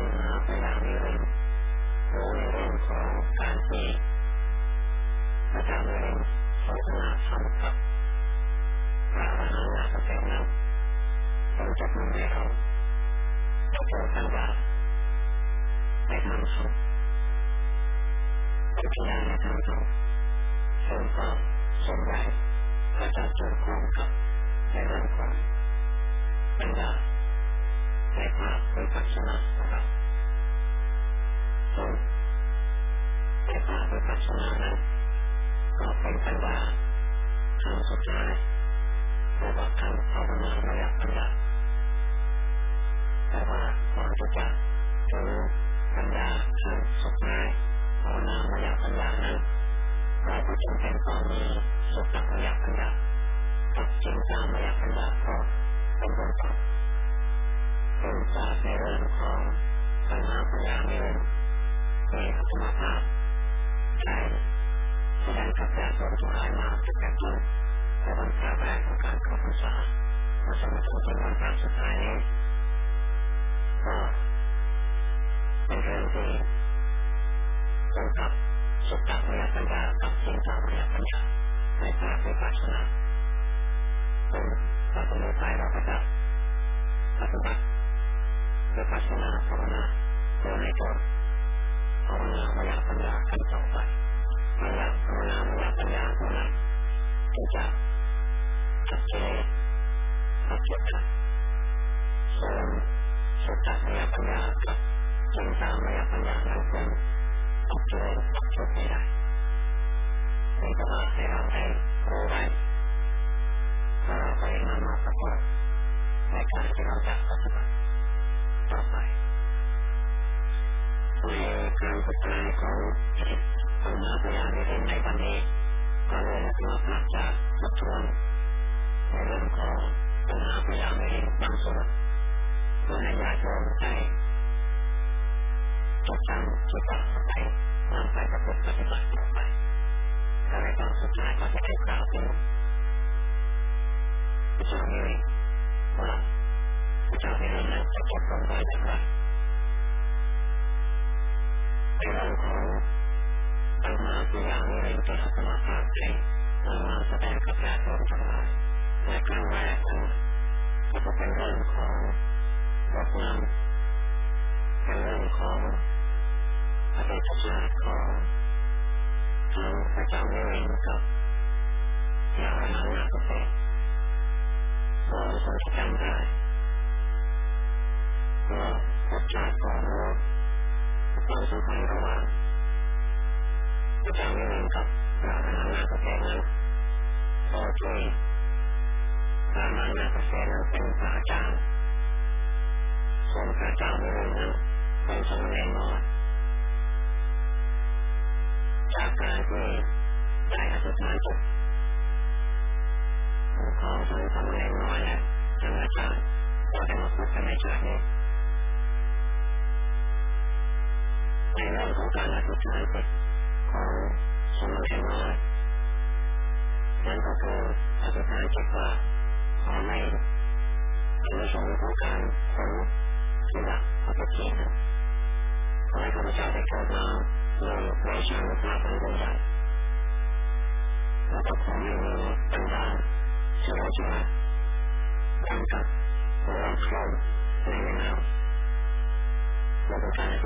จึงมาพยายามเรียนรู้ในเรื่องของการที่จะทำเรื่อสนทนาธรรมกับพระมหานาคเจ้านั้นรู้จักมันให้เราจะเจอกันว่าในทางสุขทุกอย่างในทางสุขส่วนก็ส่วนใหญ่ก็จะเกี่ยวข้องกับในเรื่องของปัญญา ในภาควิปัสสนาครับในภาควิปัสสนานั้นก็เป็นปัญญาครั้สุดท้ายหรือว่าครั้งภาวนาระยะปัญญาแต่ว่าก่อนที่จะถึงปัญญาครั้งสุดท้ายภาวนาระยะปัญญานั้นเราก็จำเป็นต้องมีสุตตะระยะปัญญากับจินตามระยะปัญญก็เป็นเบื้องต้น เป็นศาสตร์ในเรื่องของปัญหาปัญหาเรื่องในธรรมภาพใช่แสดงกับญาติโยมทุกหลายมาตั้งแต่ต้นแต่วันพระแรกของการเข้าพารษามาสมัครเป็นวันพระสุดท้ายนี้ก็เป็นเรื่องที่เกี่ยวกับสุตตะวิยปัญญากับสิงตเวิยปัญญาในภาควิปัสสาเป็นเราต้องไปเราก็จะปฏิบัติ bebaskanlah corona. Corona itu corona taubat corona cinta orang Kalau kalian nama apa mereka tidak dapat ต่อไปในการกระจายของธรรมะพยานในวันนี้ก็เลยนะครับนักจะทบทวนในเรื่องของธรรมะพยานในบางส่วนตัวใหญาติโยมได้จดจำจดจำไปนำไปประพฤติปฏิบัติต่อไปและในตอนสุดท้ายก็จะได้กล่าวถึง It's not really. บ จากเวลานั้นจะจบลงไปแล้วครับในเรื่องของปัญหาตัอย่างนี้เป็นตัวสมาธิเองนำมาแสดงกับญาติโมทั้งหลายในครั้งแรกนั้นก็จะเป็นเรื่องของบทนำเป็นเรื่องของอดีตชาติองทั้งพระเจ้าเวรกับยาอนันตกเตรโดยคนที่จำได้ เพื่อจากของควาสัมพันธ์ระหว่างพจะเจ้าวิมานกับหระมหานาคเสนาก็ช่วยพระมหานาคเสนาเป็นพระอาจารย์ส่วนพระเจ้าวิมานนั้นเป็นสมเด็จนอยจากการที่ได้อธิษฐานจิตของทั้งสมเด็จนอนและทั้งาจารย์ก็ได้มาพบกันในชาตินี้ ในหลายรู้กันแล้วที่พี่จะให้ไปขอส่งมาให้แล้วก็เจอแล้วจะตายสิกล้าขอให้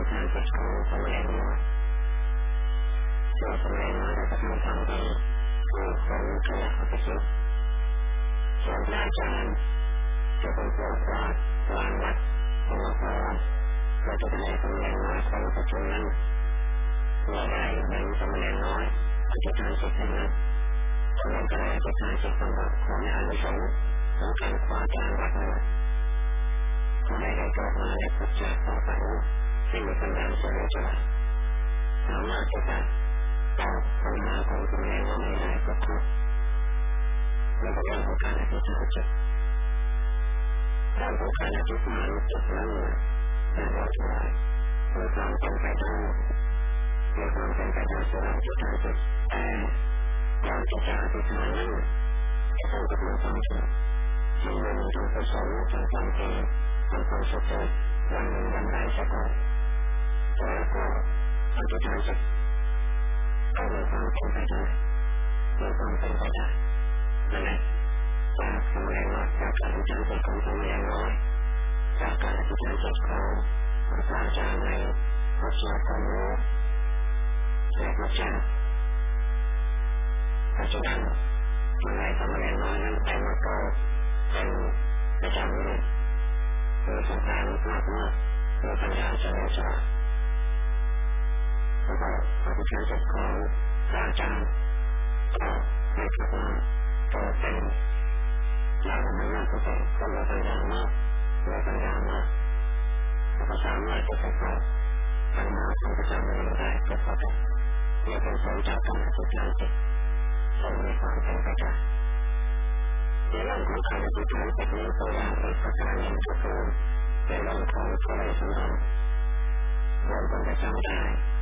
เราต้นจิตของสมเด็จน้อยส่วนสมเด็จน้อยจะทำความดีคือคนขยันไปคิดส่วนพระอาจารย์จะเป็นผู้กวาดวางวัดของเราดเราจะได้สมเด็จน้อยคนปัจจุบันเมื่อใดเห็นสมเด็จน้อยอธิษฐานจิตนั้นเราก็ได้อธิษฐานจิตสำหรับขอในอานิสงส์ของการกวาดวางวัดนั้นขอให้ได้เกิดมาและพบเจอต่อไปสิ่ง ที่เป็นการสียใจสามารถที่จะตอบปัญหาของตัวเองว่าไม่ได้ก็ทุกข์และก็เรื่องของการอธิษฐานจิตเรื่องของการอธิษฐานจิตนั้นเป็นเรื่องที่มีความเป็นไปได้มีความเป็นไปได้สำหรับจิตใจจิตแต่การที่จะอธิษฐานนั้นจะต้องกำหนดความคิดที่มันมีตัวประสงค์ทางความเป็นทางความสุขวันหนึ่งวันใดสักวัน ก็อธิษฐานจิตก็มีความเป็นไปได้มีความเป็นไปได้นั่นแหละจากสมัยว่าจากการอธิษฐานจิตของสมัยน้อยจากการอธิษฐานจิตของพระอาจารย์ในพระเจ้าความรู้และพระเจ้าปัจจุบันในสมัยน้อยนั้นแต่มาก็เป็นประจำเลยคือสงการมากมากคือปัญญาเฉลียวฉลาด แล้วก็ปฏิการจิตของพระอาจารย์ก็ให้กลับมาก็เป็นเราไม่น่าจะเป็นคนละปัญญามากเละปัญญามากแล้วก็สามารถจะไปปัญหาของประจำวันได้ก็พอได้เนี่ยเป็นผลจากการอธิษฐานจิตซึ่งมีความเป็นไปได้ในเรื่องของการอธิษฐานจิตนี้ตัวอย่างอีกประการหนึ่งก็คือในเรื่องของทะเลสำรองรวมกันจะได้แต่ก็เรื่องทะเลสรองของพระนางวิเศษชาลีใ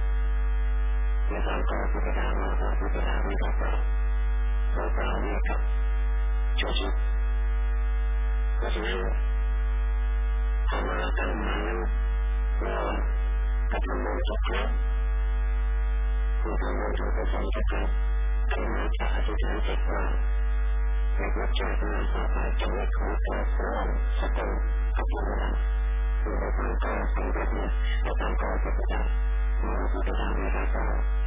ในกันหาในชาลีในการเล่นทะเลสำรองกันหาชาลีให้กับชาวชุดนั่นขึ้นมามีความโกรธปฏิดามากมีความโกรธปฏิดามากปฏิดาไม่กับเราเราเปล่าไม่กับชาวชุดเพราะฉะนั้นพอมาตั้งมานั้นเรากระทำบุญทุกครั้งเราทำบุญทุกประการทุกครั้งทำมาจะอธิษฐานจิตว่าในพระเจ้าพระนามต่อไปจะไม่ขอเกิดร่วมสกุลกับพระนามคือในความก่อสำเร็จเนี่ยในความก่อปฏิบัติมาปฏิบัติ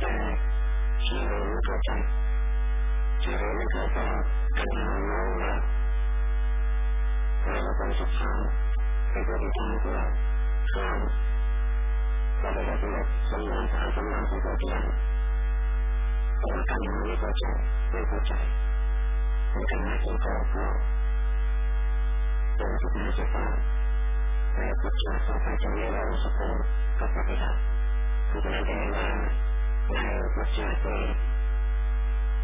ในรักเราแต่ชีวิตไม่เข้าใจชีวิตไม่เข้าใจกันหาโน้ว่าเราต้องศึกษาเป็นปฏิบัติตัวข้ามปฏิบัติตัวสำนักฐานสำนักที่ตัวเดียวแต่ว่ากาไม่เข้าใจไม่เข้าใจในการมาถึงก็ก็เป็นสุดท้ายสุดท้ายในพุทธศาสนาจะมีเราสกุลกับปฏิบัติคือเป็นได้ว่า ในพุทธศาสน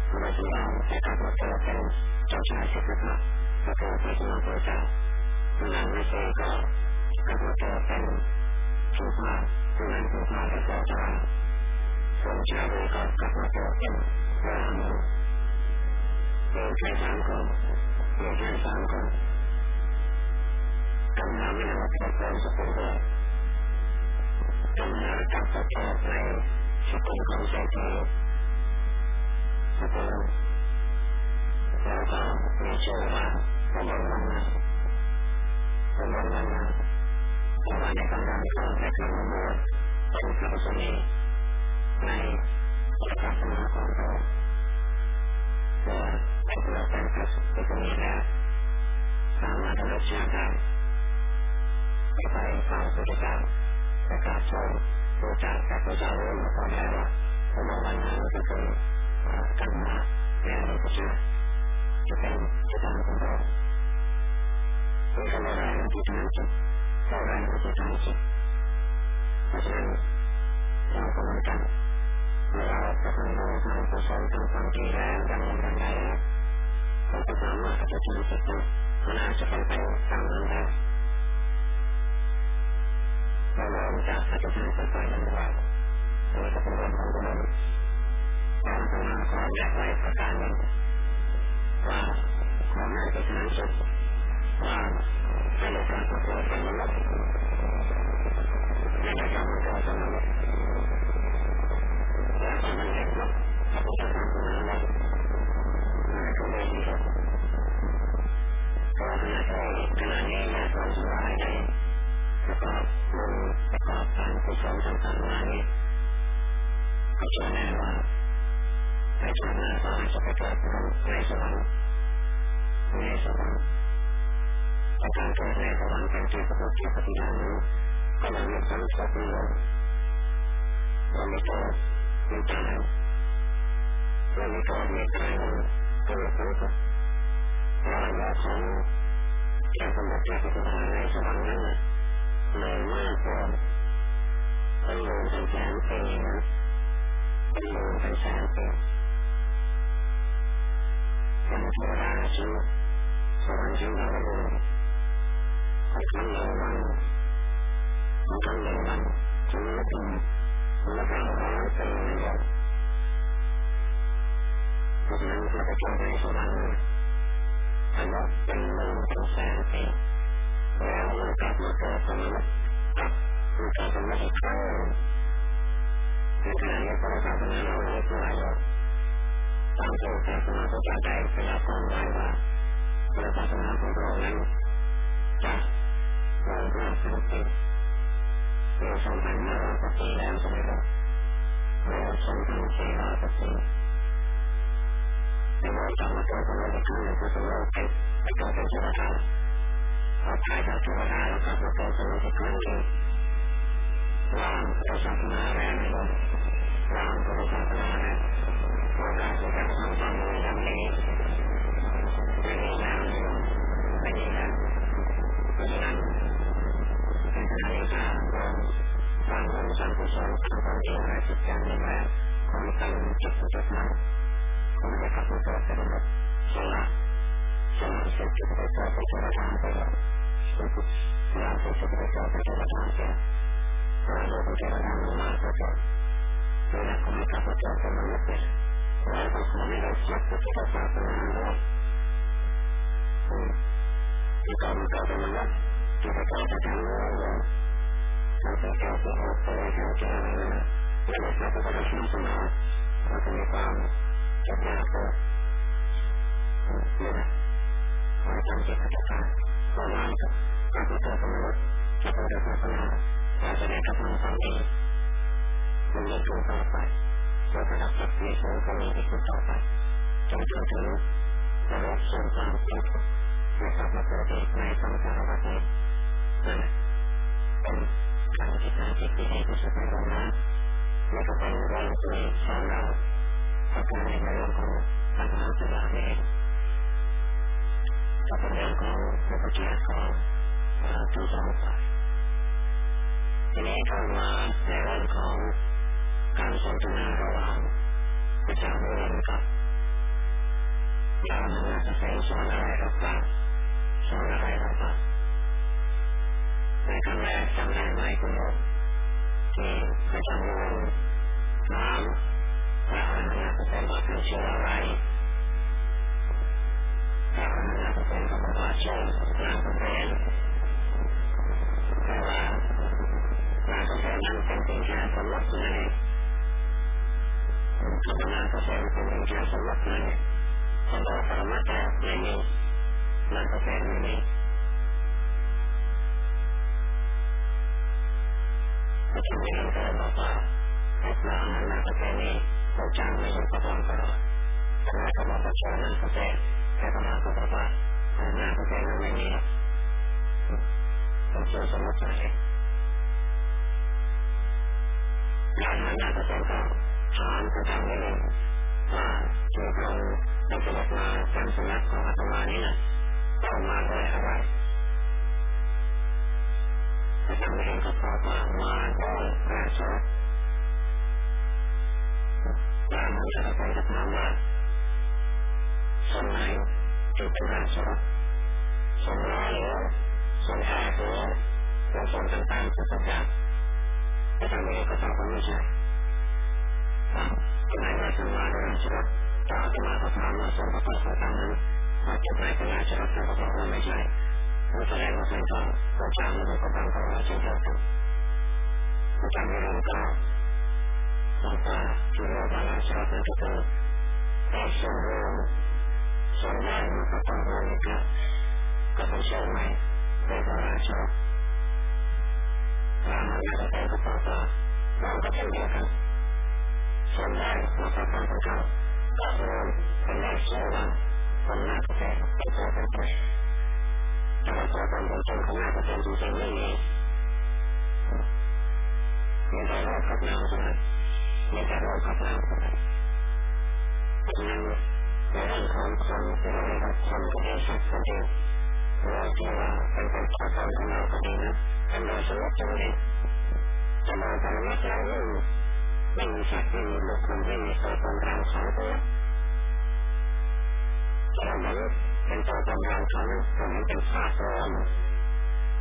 พระเจ้าจะกลับมาเกิดเป็นเจ้าชายสิทธัตถะแล้วก็พระสมณพระเจ้านางวิเศษก็กลับมาเกิดเป็นสุภาพระนางสุภาพก็จะส่วนชาลีก็กลับมาเกิดเป็นพระรามุเดินแค่สามคนเดินแค่สามคนทำงานไม่ได้รับกุลของเศรสนาพระบรมนาแต่ว่าในตำนานก็ในคำบประพุทธเจ้าใน ศาสนาของเราว่าไอ้ตัวเป็นพระสุทธิ์นี้แล้วสามา รถรับเชื่อได้ไปไปฟังพระเจ้าประกาศชมพระเจ้าแต่พระเจ้ารู้มาก่อนแล้วว่าพระวันนั้นก็คือกันมาแม่พระเจ้าจะเป็นจะทำของเราเป็นคำว่าแรงที่ทำจิตเท่าแรงที่ทำจิตเพราะฉะนั้นเราก็เหมือนกันเราจะทำบุญทำกุศลทำความดีแล้วดังนั้นดังใดเราจะสามารถจะทำจิตมันอาจจะเป็นไปตามนั้นได้ เราลองจากอธิษฐานไปไปนั้นว่านี้ก็เป็นเรื่องของบุญแต่อาตมาขอแยกไว้ประการหนึ่งว่าขอให้ประชาชน ลับมาเกิดเป็นมนุษย์อีกครั้งในขณะนี้พระศาสนาเราเรียกว่าตามที่ศาสนาพระเจ้าได้พยากรณ์ไว้ว่าพระศาสนาของเรานั้นจะรองรับสิ่งที่เราสองพันห้าร้อยกว่าปีแล้วใช่ไหมครับเราสองพันสี่ร้อยกว่าปีแต่เราจะมาเกิดเป็นมนุษย์อีกครั้งในพุทธโลกเป็นไปเกิดเป็นเทวดาพอตายจากเทวดาแล้วกลับมาเกิดเป็นมนุษย์ครั้งหนึ่ง วางพระศาสนาแล้วนะครับวางพระศาสนาแล้วโอกาสในการทำความดีนั้นไม่ไม่ มีแล้วไม่มีแล้วเพระฉะนั้นในขณะนี้ถ้าเราสร้างบุญสร้างกุศลาความดีอะไรสักอย่างหนึ่งแล้วขอให้ตั้งจิตจุดนั้นขอให้กลับมาเนมนุษย์สละสละเสร็จจะไปเกิดเป็นเทวดาไปแล้วสละเสร็จจะไปเกิดเป็นทวดาไปเราเราเป็นเทวดามันมากก็จะเจ้าเกิดเป็นเราที่ก่อนมันเกิดเป็นมนุษย์ที่ไปเกิดเป็นทางโลกเราไปเกิดเป็นโอเปร่าเกิดเป็นอะไรนะเราไม่ทราบว่าจะทำสมาเราจะมีความจะยากเลยนี่แหละขอให้จำจิตปัจจุบันก็วางกับการเกิดเป็นมนุษย์ที่พุทธศา สนาเราจะได้กระทำความดีมันจะถูกต่อไปเพื่อระดับจิตในสูงก็มีที่สุดต่อไปจนถึงถึงระดับส่วนความเป็นทุกข์นะครับมาเกิดในสังสารวัฏนี้นั่นเป็นการจิตนาจิตที่ดีที่สุดในโลกนั้นและก็เป็นเรื่องที่สอนเราประการในเรื่องของปัญหาสลาเองก็เป็นเรื่องของพระพุทธเจ้าของทุกสองฝ่าย ทีนี้เข้ามาในเรื่องของการสนทนาระหว่างพระเจ้าเองกับยามนาเป็นสอนอะไรเราบ้าสอนอะไรเราบ้าในครั้งแรกจำได้ไหมคุณโยมที่พระเจ้าเองถามพระอรหันต์จะเป็นว่าเป็นชื่ออะไรพระอรหันต์จะเป็นก็บอกว่าชื่อนามเป็นแต่ว่า นาเกษตรนั้นเป็นเพียงแค่สมมตินั่นเองธรรมนาเกษตรเป็นเพียงแค่สมมตินั่นเองสมมติปรมาจารย์ไม่มีนาเกษตรไม่มีก็ทำให้เราได้บอกว่าไอ้พระอรหันต์นากษตรนี้พระเจ้างไม่อยู่กับเราตลอดแต่ว่าเขาบอกว่าเชื่อนาเกษตรแต่พระมาก็บอกว่านากษตรนั้นไม่มีต้องเชื่อสมมตินั่น เองการหาหน้าประสบการณ์ถามพระเจ้เองว่าที่พระองได้เสด็จมายังสำนักของอาตมานี้นะต้องมาด้วยอะไรพระเจ้าเองก็ตอบว่ามาด้วยราชรถแล้วมันจะไปถามว่าส่วนไหนที่เป็นราชรถส่วนร้อยหรือส่วนแอร์หรือส่วนต่างๆทุกอย่าง ๆนั้นมาจากไหนเป็นราชรสท่านก็บอกว่าไม่ใช่มันแสดงว่าท่านก็พระเจ้ามันก็บังคับว่าเช่นเดียวกันพระเจ้าไม่รู้ก็บอกว่าที่เรียกว่าราชรสนั่นก็คือแต่ส่วนรวมส่วนใหญ่มันก็ต้องร ช่นเดียวกันส่วนใหญ่มันก็ต้องเป็นเขาก็รวมเป็นได้เชื่อว่าคนหน้าก็เป็นเป็นตัวเป็นตัวแต่ว่าตัวตนเป็นคนคนหน้าก็เป็นจริงๆไม่มีมีแต่โลกกับนามเท่านั้นมีแต่โลกกับนามเท่านั้นเพราะฉะนั้นในเรื่องของคนที่เราเรียกว่าคนก็ดีสัตว์ก็ดีหรือว่าที่ว่าเป็นคนตัวตนของเราก็ดีนะเป็นโดยสมมติจริง จะมองปรมัตถ์แล้วไม่มีสัตว์ไม่มีบุคคลไม่มีตัวตนเราเขาตัวเราเหมือนเป็นตัวตนเราเขาเหมือนเป็นภาพรวม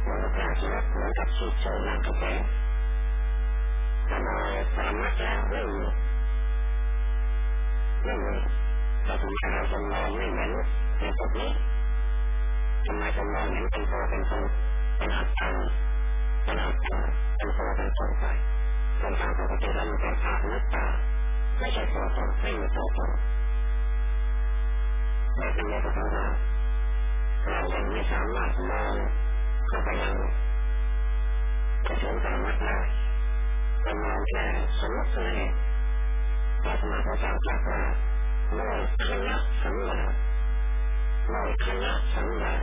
เหมือนกับราชรถเหมือนกับชีพโชว์นางกาแฟแต่มองปรมัตถ์แล้วไม่มีไม่มีแต่ทำไมเราจะมองไม่เหมือนในพวกนี้ทำไมจะมองเห็นเป็นตัวเป็นตนเป็นอัตตา เป็นอัตตาเป็นตัวเป็นตนไปคนตามปกติแล้วมันเป็นภาพนักตาไม่ใช่ตัวตนไม่มีตัวตนแต่เป็นเรื่องของเราเรายังไม่สามารถมองเข้าไปยังกระสุนปรมัตถ์ได้แต่มองแค่สมมติเองพระสมัครพระเจ้าตรัสว่าโลกคณะสัญญาโลกคณะสัญญา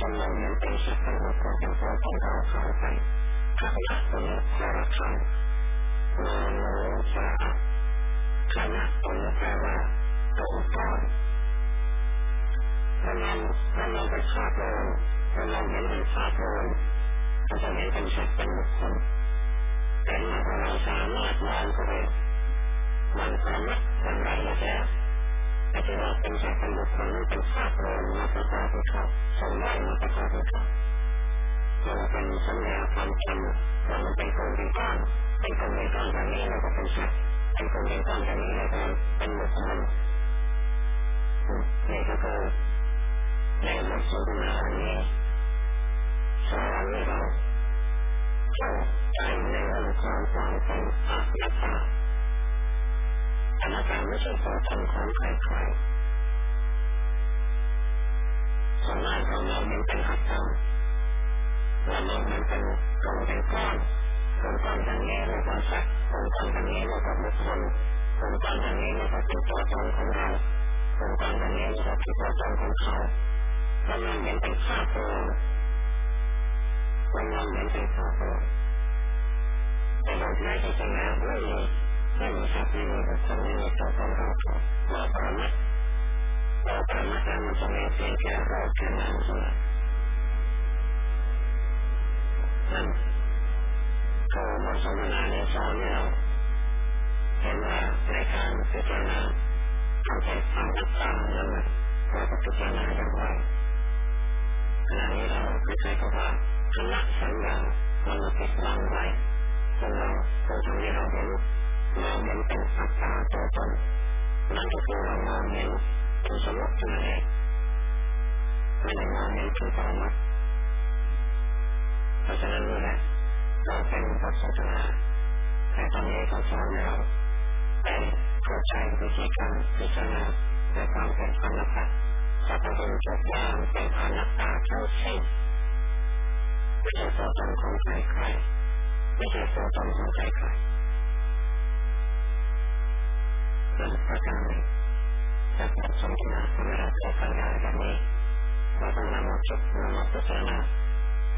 จะมองเห็นเป็นสัตว์เป็นบุคคลเป็นตัวเป็นเราเข้าไปคณะตัวนี้สารคามโนโนสาคณะตัวนี้แปลว่าองค์กรถ้ามองถ้ามองเป็นภาพรวมถ้ามองเห็นเป็นภาพรวมก็จะเห็นเป็นสัตว์เป็นบุคคลแต่เมื่อเราสามารถมองเข้าไปมันสามารถทำไรแล้ว แต่ที่ว่าเป็นสันเป็นสัญญาความจำว่ามันเป็นคนเป็นก้อนเป็นคนเป็นก้อนแบบนี้แล้วก็เป็นสัตว์เป็นคนเป็นก้อนแบบนี้แล้วก็เป็นบุคคลนี่ก็คือในบทสนทนานี้สอนให้เราเข้าใจในเรื่องของความเป็นอนัตตา อนัตตาไม่ใช่ตัวตนของใครๆส่วนมากเรามองมันเป็นอัตตาเรามองมันเป็นกองเป็นก้อนองค์กรทางนี้เรียกว่าสัตว์องค์กรทางนี้เรียกว่าบุคคลองค์กรทางนี้เรียกว่าเป็นตัวตนของเราองค์กรทางนี้เรียกว่าเป็นตัวตนของเขาเรามองเห็นเป็นภาพรวมเรามองเห็นเป็นภาพรวมแต่เราไม่ได้จะนะไม่มี ไม่มีสัตว์ไม่มีบุคคลไม่มีตัวตนของเขาเราปรมาทเราปรมาทแล้วมันจะไม่เพียงแค่เราแค่นั้นเท่านั้นนั่นก็บทสนทนาในสอนเราเห็นว่าในการพิจารณาทำให้ความรักษานั้นเราก็พิจารณาอย่างไรขณะนี้เราคือใช้คำว่าคณะสัญญามันมาติดวางไว้จนเราจนทำให้เราเห็น มองเห็นเป็นอัตตาตัวตนนั่นก็คือเรามองเห็นเป็นสมมตินั่นเองไม่ได้มองเห็นเป็นปรมัตถ์เพราะฉะนั้นนี่แหละเราเป็นบทสนทนาแต่ตอนนี้เขาสอนเราได้เข้าใจวิธีการพิจารณาในความเป็นอนัตตาจะไปดูจุดย่างเป็นอนัตตาทั้งสิ้นไม่ใช่ตัวตนของใครใครไม่ใช่ตัวตนของใครใคร เป็นประการหนึ่งจากบทสนทนาของเราเกิดปัญญาแบบนี้เราต้องนำมาคิดนำมาพิจารณา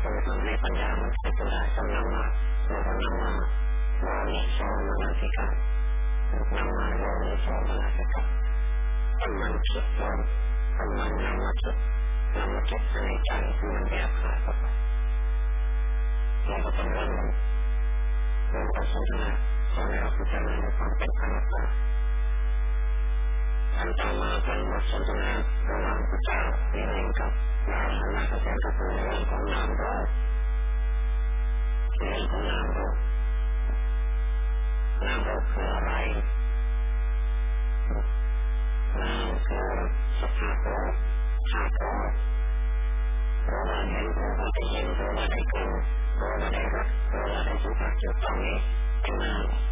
จนทำให้ปัญญามันเกิดขึ้นได้ต้องมาเราต้องนำมาโลนิโสมนสิกานำมาโลนิโสมนสิกาต้องมันคิดลงต้องมันนำมาคิดนำมาคิดในใจมันแยกขาดออกไปเราก็ต้องเริ่มเริ่มการสนทนาขอให้เราพิจารณาในความเป็นอนัตตา อันต่อมาเป็นบทสนทนาระหว่างพระเจ้านิเองกับนางฮันนาเกษตรก็คือในเรื่องของนามรูปในเรื่องของนามรูปนามรูปคืออะไรใจเข้า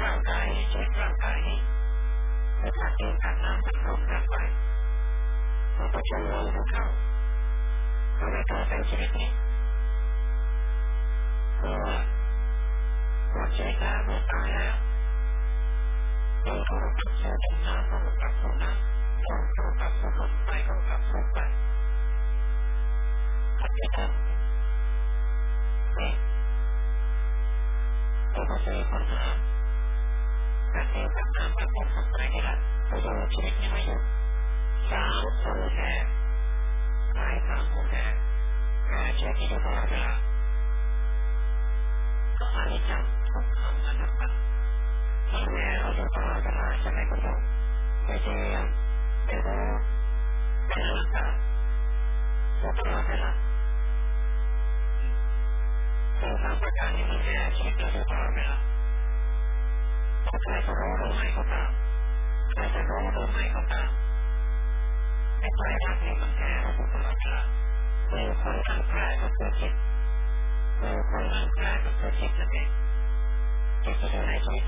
ร่างกายเช็คร่างกายนี้ ไม่อยากเดินผ่านน้ำผ่านลมผ่านไฟมันก็จะรู้มันเข้ามันไม่เกิดเป็นชนิดนี้ก็หมดใจกลางหมดตายแล้วมันก็ตัดสายเป็นน้ำมันก็ตัดสายน้ำมันก็ตัดสายลมไปก็ตัดสายไปตัดไปทั้งนี่ก็จะมีปัญหา ประเทศต่างๆประกอบกับการที่ผู้ดำเนินชีวิตน้อยลงสามสมุทรกายสามสมุทรกายเชื่อที่จะพอเวลาก็มาที่จำทุกคำนั้นนะครับที่แม่เราจะพอเวลาจะไม่กระทบไม่เจียมแต่ก็ไม่รู้จักจะพอเวลาแต่สามประการนี้แม่ชีวิตจะพอเวลา ใครจะรู้หรือไม่ก็ตามใครจะรู้หรือไม่ก็ตามในไตรลักษณ์นี้มันแก้ระบบพลังงานมีคนทางกายก็คือจิตมีคนทางกายก็คือจิตนั่นเองจิตจะอยู่ในจิต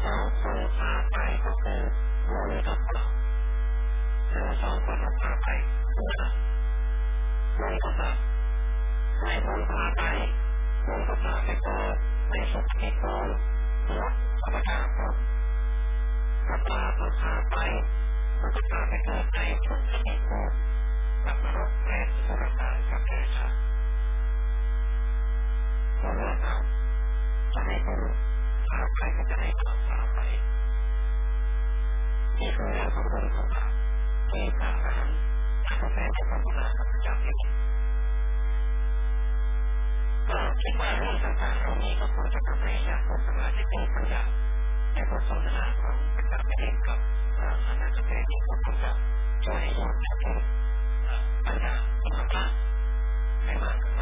แล้วคนพาไปก็คือมือกับเราเราสองคนพาไปคือเรามือกับเราไม่คนพาไปมือกับเราไปเกิด ในสุดที่สองลดธรรมดาภพถ้าพาก็พาไปมันกพาไปเกิดในสุดที่สองกับมนุษย์และสุรกายกับเดรัจฉานเราทำจะให้คนพาไปก็จะให้คนพาไปนี่คือเรื่องของเำเราที่ต่างกันถ้าเราแม้แต่คนที่มากับระเจ้าอยู่ ก็คิดว่าเรื่องต่างๆเหล่านี้ก็ควรจะทำให้ญาติของสมาชิกเป็นปัญญาในบทสนทนาของพระเจ้าเองกับอนาคตเองของพระเจ้าช่วยให้ญาติเป็นปัญญาเป็นพระให้มากขึ้น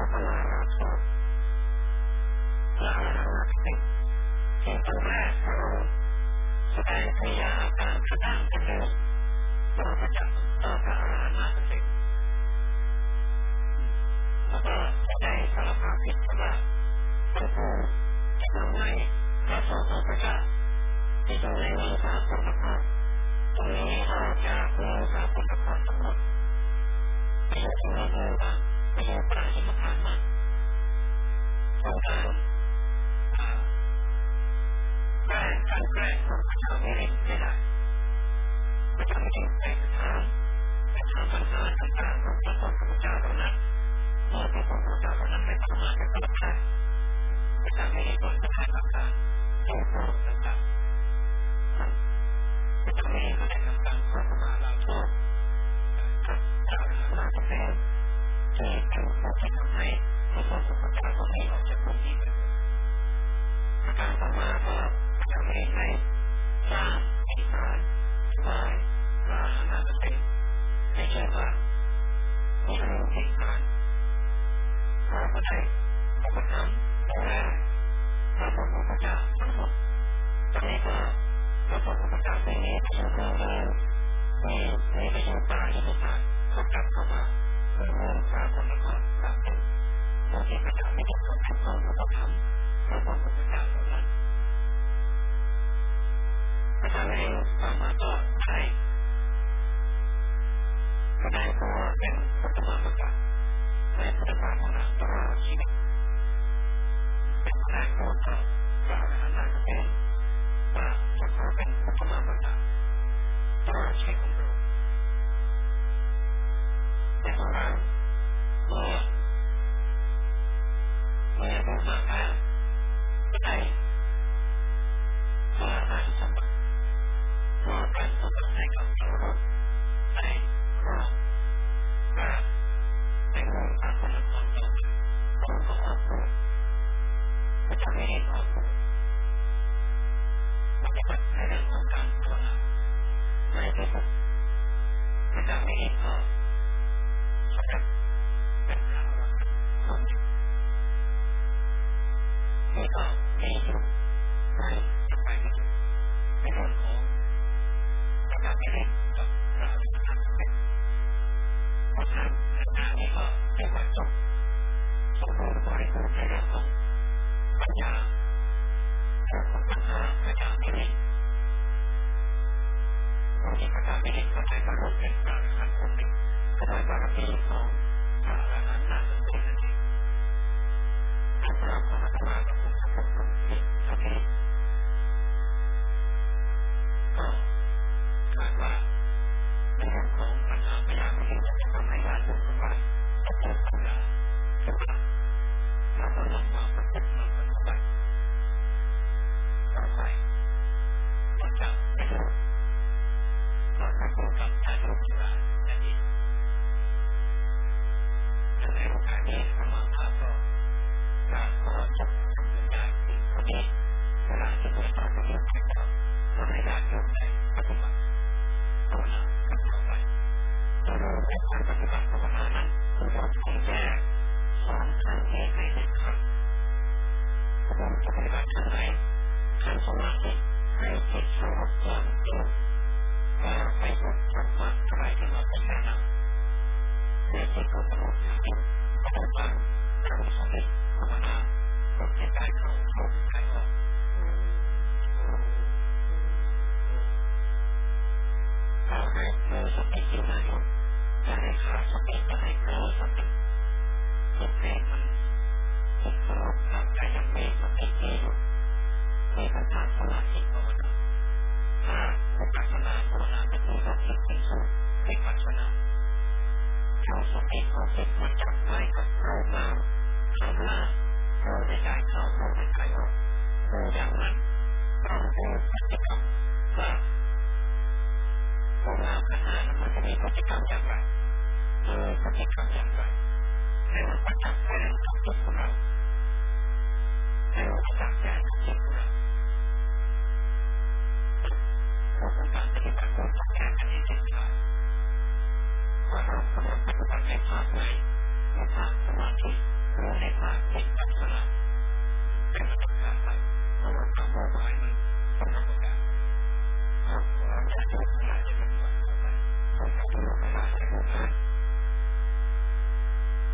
Thank you. すげえ。